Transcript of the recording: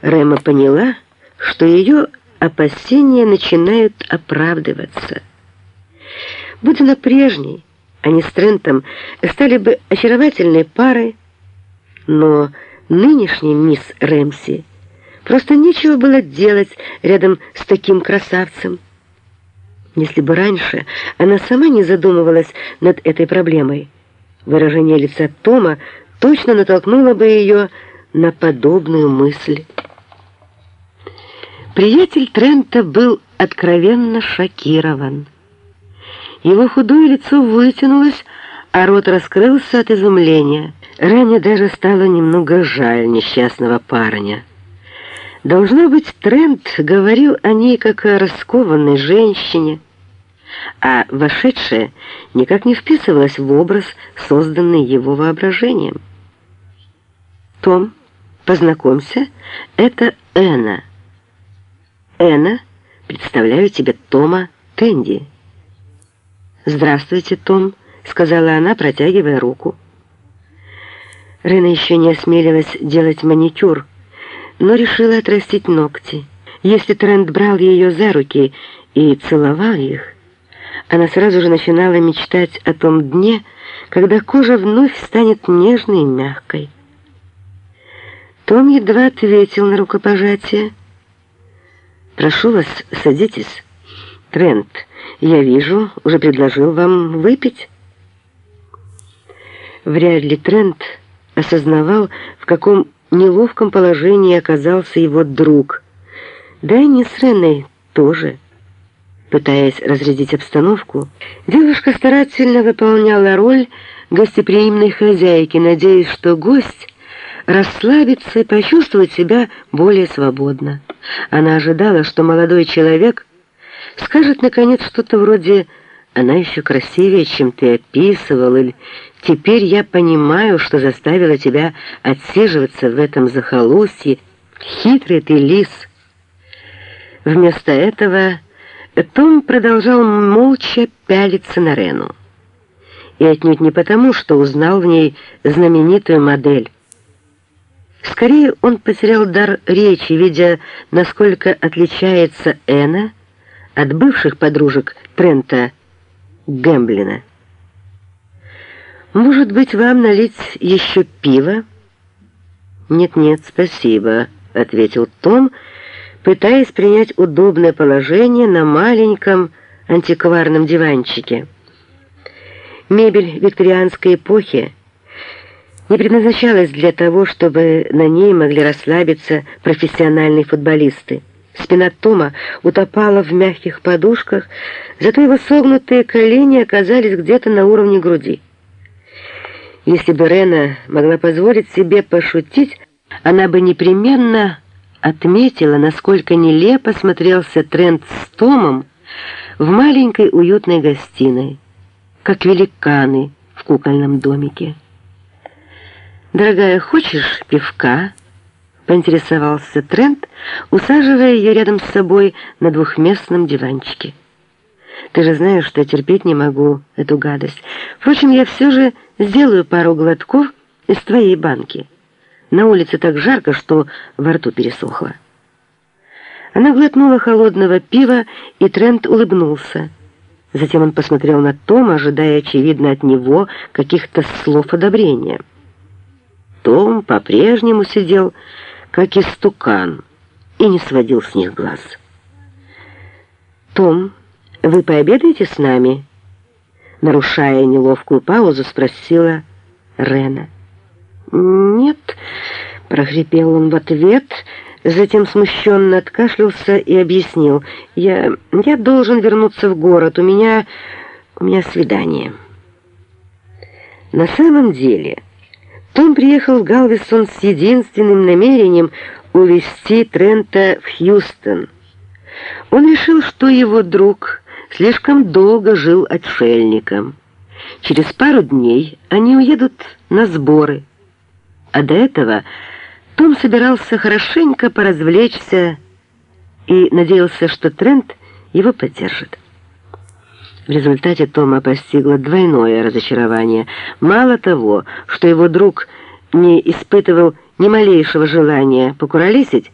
Рэма поняла, что ее опасения начинают оправдываться. Будь она прежней, они с Трентом стали бы очаровательной парой, но нынешней мисс Рэмси просто нечего было делать рядом с таким красавцем. Если бы раньше она сама не задумывалась над этой проблемой, выражение лица Тома точно натолкнуло бы ее на подобную мысль. Приятель Трента был откровенно шокирован. Его худое лицо вытянулось, а рот раскрылся от изумления. Рене даже стало немного жаль несчастного парня. Должно быть, Трент говорил о ней как о раскованной женщине, а вошедшая никак не вписывалась в образ, созданный его воображением. «Том, познакомься, это Эна. Эна, представляю тебе Тома Тенди». «Здравствуйте, Том», — сказала она, протягивая руку. Рена еще не осмелилась делать маникюр, но решила отрастить ногти. Если Трент брал ее за руки и целовал их, она сразу же начинала мечтать о том дне, когда кожа вновь станет нежной и мягкой. Том едва ответил на рукопожатие. «Прошу вас, садитесь. Трент, я вижу, уже предложил вам выпить». Вряд ли Трент осознавал, в каком неловком положении оказался его друг. Да и не с Реной тоже. Пытаясь разрядить обстановку, девушка старательно выполняла роль гостеприимной хозяйки, надеясь, что гость расслабится и почувствует себя более свободно. Она ожидала, что молодой человек скажет, наконец, что-то вроде «она еще красивее, чем ты описывал» или «теперь я понимаю, что заставила тебя отсиживаться в этом захолустье, хитрый ты лис». Вместо этого том продолжал молча пялиться на Рену. И отнюдь не потому, что узнал в ней знаменитую модель. Скорее, он потерял дар речи, видя, насколько отличается Эна от бывших подружек Трента Гэмблина. «Может быть, вам налить еще пиво?» «Нет-нет, спасибо», — ответил Том, — пытаясь принять удобное положение на маленьком антикварном диванчике. Мебель викторианской эпохи не предназначалась для того, чтобы на ней могли расслабиться профессиональные футболисты. Спина Тома утопала в мягких подушках, зато его согнутые колени оказались где-то на уровне груди. Если бы Рена могла позволить себе пошутить, она бы непременно отметила, насколько нелепо смотрелся тренд с Томом в маленькой уютной гостиной, как великаны в кукольном домике. «Дорогая, хочешь пивка?» — поинтересовался Трент, усаживая ее рядом с собой на двухместном диванчике. «Ты же знаешь, что я терпеть не могу эту гадость. Впрочем, я все же сделаю пару глотков из твоей банки». На улице так жарко, что во рту пересохло. Она глотнула холодного пива, и Трент улыбнулся. Затем он посмотрел на Тома, ожидая, очевидно, от него каких-то слов одобрения. Том по-прежнему сидел, как истукан, и не сводил с них глаз. «Том, вы пообедаете с нами?» Нарушая неловкую паузу, спросила Рена. «Нет», — прохрипел он в ответ, затем смущенно откашлялся и объяснил. «Я... я должен вернуться в город, у меня... у меня свидание». На самом деле, Том приехал в Галвесон с единственным намерением увезти Трента в Хьюстон. Он решил, что его друг слишком долго жил отшельником. Через пару дней они уедут на сборы, а до этого Том собирался хорошенько поразвлечься и надеялся, что Трент его поддержит. В результате Тома постигло двойное разочарование. Мало того, что его друг не испытывал ни малейшего желания покуролесить,